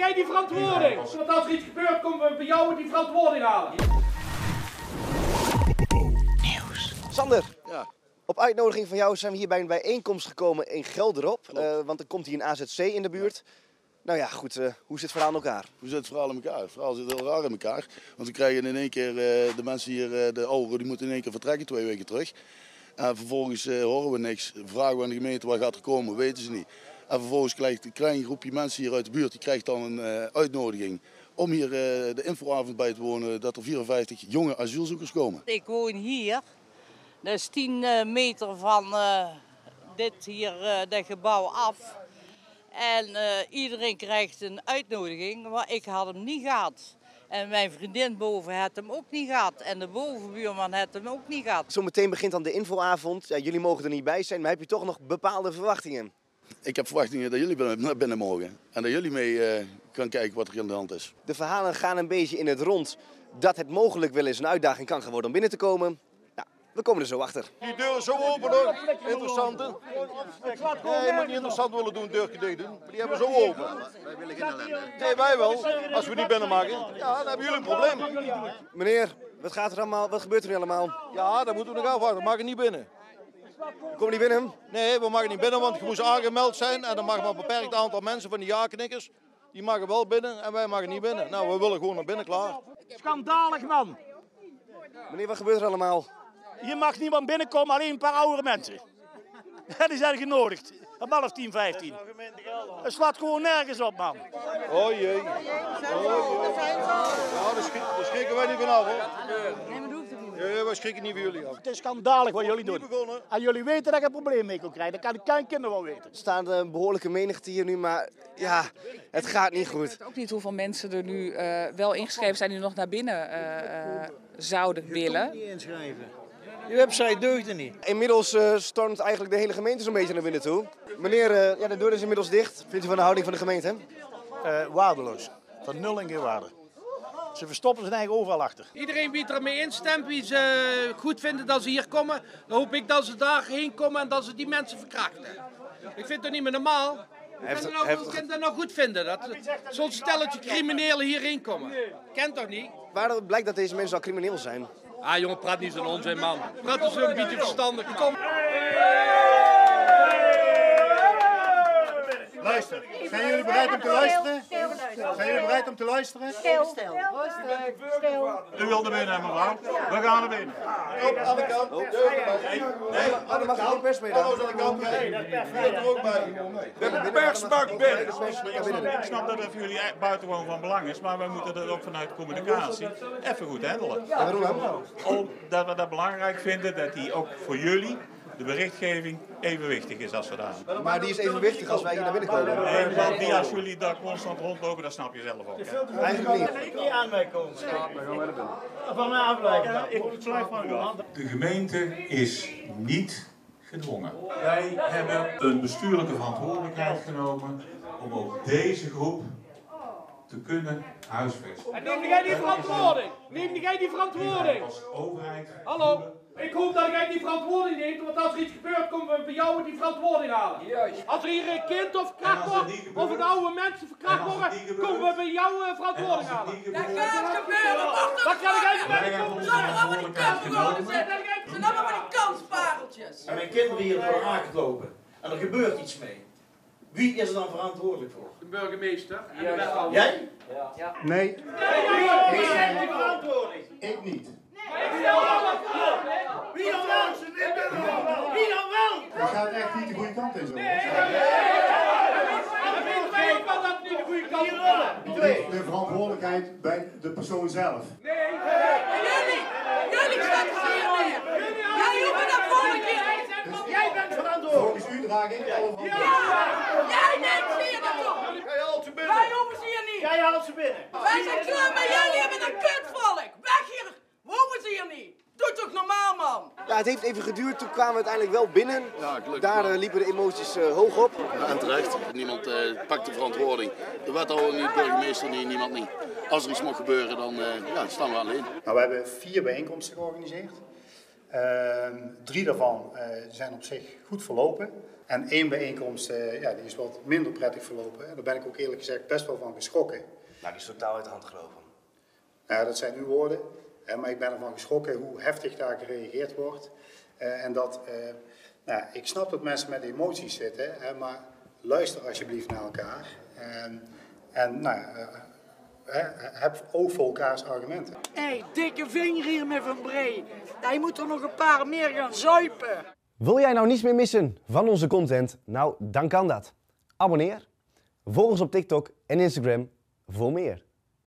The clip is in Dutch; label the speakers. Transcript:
Speaker 1: jij die verantwoording? Want als er iets gebeurt, komen we bij jou die verantwoording halen.
Speaker 2: Sander,
Speaker 3: Ja.
Speaker 2: op uitnodiging van jou zijn we hier bij een bijeenkomst gekomen in Gelderop. Eh, want er komt hier een AZC in de buurt. Nou ja, goed, eh, hoe zit het verhaal in elkaar?
Speaker 3: Hoe zit het verhaal in elkaar? Het verhaal zit heel raar in elkaar. Want we krijgen in één keer, eh, de mensen hier, eh, de ouderen, die moeten in één keer vertrekken, twee weken terug. En vervolgens eh, horen we niks. Vragen we aan de gemeente waar gaat er komen, weten ze niet. En vervolgens krijgt een klein groepje mensen hier uit de buurt, die krijgt dan een eh, uitnodiging om hier eh, de infoavond bij te wonen, dat er 54 jonge asielzoekers komen.
Speaker 4: Ik woon hier. Dat is 10 eh, meter van eh, dit hier, eh dat gebouw af. En eh, iedereen krijgt een uitnodiging, maar ik had hem niet gehad. En mijn vriendin boven had hem ook niet gehad. En de bovenbuurman had hem ook niet gehad.
Speaker 2: Zometeen begint dan de infoavond. Ja, jullie mogen er niet bij zijn, maar heb je toch nog bepaalde verwachtingen?
Speaker 3: Ik heb verwachtingen dat jullie binnen, naar binnen mogen. En dat jullie mee eh gaan kijken wat er aan de hand is.
Speaker 2: De verhalen gaan een beetje in het rond dat het mogelijk wel eens een uitdaging kan gaan worden om binnen te komen. Nou, we komen er zo achter.
Speaker 5: Die deur zo open hoor. Interessante. Nee, je moet niet interessant willen doen, deur dicht doen. Maar die hebben we zo open. Wij willen geen ellende. Nee, wij wel. Als we die binnen maken, ja, dan hebben jullie een probleem.
Speaker 2: Meneer, wat gaat er allemaal? Wat gebeurt er nu allemaal?
Speaker 5: Ja, dan moeten we nog afwachten. We maken niet binnen.
Speaker 2: Kom niet binnen?
Speaker 5: Nee, we mogen niet binnen, want je moest aangemeld zijn. En dan mag maar een beperkt aantal mensen van die ja-knikkers. Die mogen wel binnen en wij mogen niet binnen. Nou, we willen gewoon naar binnen, klaar.
Speaker 1: Schandalig man.
Speaker 2: Meneer, wat gebeurt er allemaal?
Speaker 1: Hier mag niemand binnenkomen, alleen een paar oudere mensen. Die zijn genodigd. Om half tien, vijftien. Het slaat gewoon nergens op, man.
Speaker 5: Oh jee. Oh jee. Ja, daar, schrik- daar schrikken wij niet van af hoor.
Speaker 4: Nee, niet.
Speaker 5: Wij schrikken niet van jullie af.
Speaker 1: Het is schandalig wat jullie doen.
Speaker 5: Niet begonnen.
Speaker 1: En jullie weten dat ik een probleem mee kan krijgen. Dat kan ik klein kinderen wel weten.
Speaker 2: Er staat een behoorlijke menigte hier nu, maar ja, het gaat niet goed.
Speaker 6: weet ook niet hoeveel mensen er nu eh, wel ingeschreven zijn die nog naar binnen eh, eh, zouden willen.
Speaker 7: Je website deugde niet.
Speaker 2: Inmiddels eh, stormt eigenlijk de hele gemeente zo'n beetje naar binnen toe. Meneer, eh, ja, de deur is inmiddels dicht. Vindt u van de houding van de gemeente?
Speaker 1: Eh, waardeloos. Van nul en geen waarde. Ze verstoppen zijn eigen overal achter.
Speaker 8: Iedereen wie ermee instemt, wie ze goed vinden dat ze hier komen, dan hoop ik dat ze daarheen komen en dat ze die mensen verkrachten. Ik vind het niet meer normaal. Hoe kan je nou,
Speaker 2: heeft-
Speaker 8: hoe kan dat nou goed vinden? Dat zo'n stelletje criminelen hierheen komen. Kent toch niet?
Speaker 2: Waaruit blijkt dat deze mensen al crimineel zijn?
Speaker 8: Ah jongen, praat niet zo'n onzin man. Praat eens een beetje verstandig. Kom.
Speaker 9: Luister, zijn jullie bereid om te luisteren? Zijn jullie bereid om te luisteren?
Speaker 7: U wilt er binnen, mevrouw. We gaan er binnen.
Speaker 5: Op alle kanten. Nee,
Speaker 2: mag er geen pers mee
Speaker 5: alles aan de kant. Nee, u bent er ook bij.
Speaker 7: De pers mag binnen. Ik snap dat het voor jullie buitengewoon van belang is, maar wij moeten dat ook vanuit communicatie even goed handelen. Omdat we dat belangrijk vinden dat die ook voor jullie, de berichtgeving, evenwichtig is als zodanig.
Speaker 2: Maar die is evenwichtig als wij hier naar binnen komen.
Speaker 7: Nee, want die als jullie daar constant rondlopen, dat snap je zelf ook. hè.
Speaker 2: Eigenlijk niet.
Speaker 9: Ik niet aan mij komen. Van mij afleiden.
Speaker 10: De gemeente is niet gedwongen. Wij hebben een bestuurlijke verantwoordelijkheid genomen om ook deze groep te kunnen huisvesten.
Speaker 8: En neem jij die verantwoording? Neem jij die verantwoording?
Speaker 10: Als overheid.
Speaker 8: Hallo? Ik hoop dat jij die verantwoording neemt, want als er iets gebeurt, komen we bij jou die verantwoording halen. Als er hier een kind of
Speaker 10: als
Speaker 8: wordt, of een oude mensen verkracht worden, komen we bij jou eh, verantwoording
Speaker 10: het
Speaker 8: halen.
Speaker 4: Dat gaat gebeuren, wacht
Speaker 8: Wat kan jij
Speaker 10: wij hebben onze verantwoordelijkheid genomen.
Speaker 4: Ze zijn allemaal die kanspareltjes.
Speaker 9: En mijn kinderen hier voor aangelopen lopen. En er gebeurt iets mee. Wie is er dan verantwoordelijk voor?
Speaker 8: De burgemeester en de wethouder.
Speaker 9: Jij?
Speaker 11: Nee,
Speaker 9: Wie zijn die verantwoording?
Speaker 11: ik niet.
Speaker 9: Wie dan wel? Wie dan wel?
Speaker 11: Dat gaat echt niet de goede kant in zo.
Speaker 8: Niet de goede kant op gaat?
Speaker 11: De, de verantwoordelijkheid bij de persoon zelf.
Speaker 4: Jullie, jullie zetten ze hier neer. Jij hoeft dat volgende keer.
Speaker 9: Jij bent
Speaker 4: Ja, jij neemt ze hier naartoe.
Speaker 5: Ga je al te binnen?
Speaker 4: Wij hoeven ze hier niet.
Speaker 9: Jij haalt ze binnen.
Speaker 4: Wij zijn klaar met jullie met een kutvolk. Weg hier. We hoeven ze hier niet. Doe toch normaal, man.
Speaker 2: Ja, het heeft even geduurd, toen kwamen we uiteindelijk wel binnen.
Speaker 3: Ja, gelukkig
Speaker 2: Daar eh, liepen de emoties eh, hoog op.
Speaker 3: En terecht, niemand eh, pakt de verantwoording. De wethouder niet, de burgemeester niet, niemand niet. Als er iets mag gebeuren, dan eh, ja, staan we alleen.
Speaker 11: Nou, we hebben vier bijeenkomsten georganiseerd. Ehm, drie daarvan eh, zijn op zich goed verlopen. En één bijeenkomst, eh, ja, die is wat minder prettig verlopen. En daar ben ik ook eerlijk gezegd best wel van geschrokken.
Speaker 2: Nou, die is totaal uit de hand gelopen.
Speaker 11: Nou, dat zijn uw woorden. maar ik ben ervan geschrokken hoe heftig daar gereageerd wordt. Eh, en dat, nou, ik snap dat mensen met emoties zitten, hè, maar luister alsjeblieft naar elkaar. En, en nou, eh, heb oog voor elkaars argumenten.
Speaker 12: Hé, hey, dikke vinger hier met Van Bree. Hij moet er nog een paar meer gaan zuipen.
Speaker 2: Wil jij nou niets meer missen van onze content? Nou, dan kan dat. Abonneer. Volg ons op TikTok en Instagram voor meer.